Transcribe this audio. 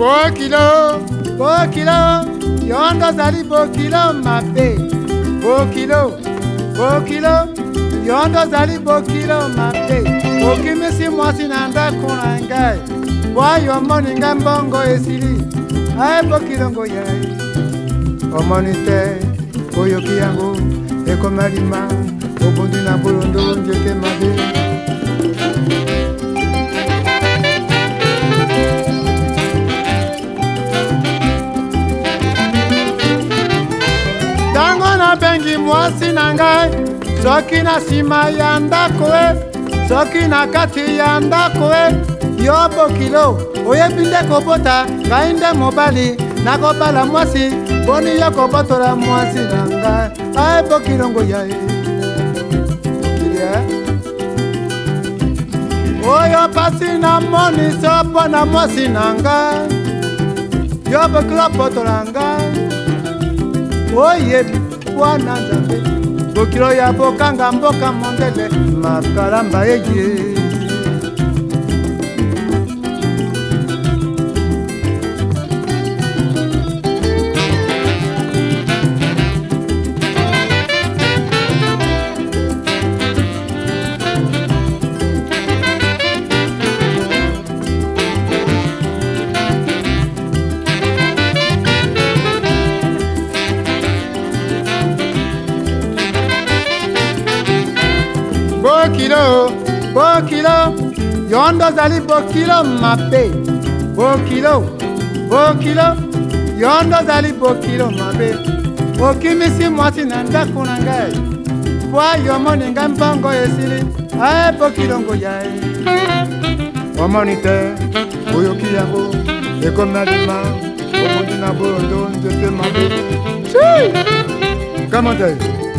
bokilo bokilo yondo ozali bokilo mabe bokilo bokilo yondo ozali bokilo mabe okimisi mwasi na ndako na ngai bwayo omoni ngai mbongo esili aye bokilongo yai omoni te oyoki yango ekoma lima obundi na bolondolo nzete mwasi na ngai soki na nsima ya ndako e soki na kati ya ndako e yo bokilo oyebi nde kobota ngai nde mobali nakobala mwasi mponi yo kobotola mwasi na ngai ai bokilongo ya ye oyo pasi na moni so mpo na mwasi na ngai yo bokilo botola ngai oyebi wana nzambe bokilo ya kokanga mboka mondele makalamba yeye bokilo bokilo yondo ozali bokilo mabe bokilo bokilo yondo ozali bokilo mabe okimisi mwasi na ndako na ngai pwa yomoni ngai mbongo esili aye bokilongo ya ye omoni te oyoki yango ekomi na dima okondi na boyondo nzete mabe kamata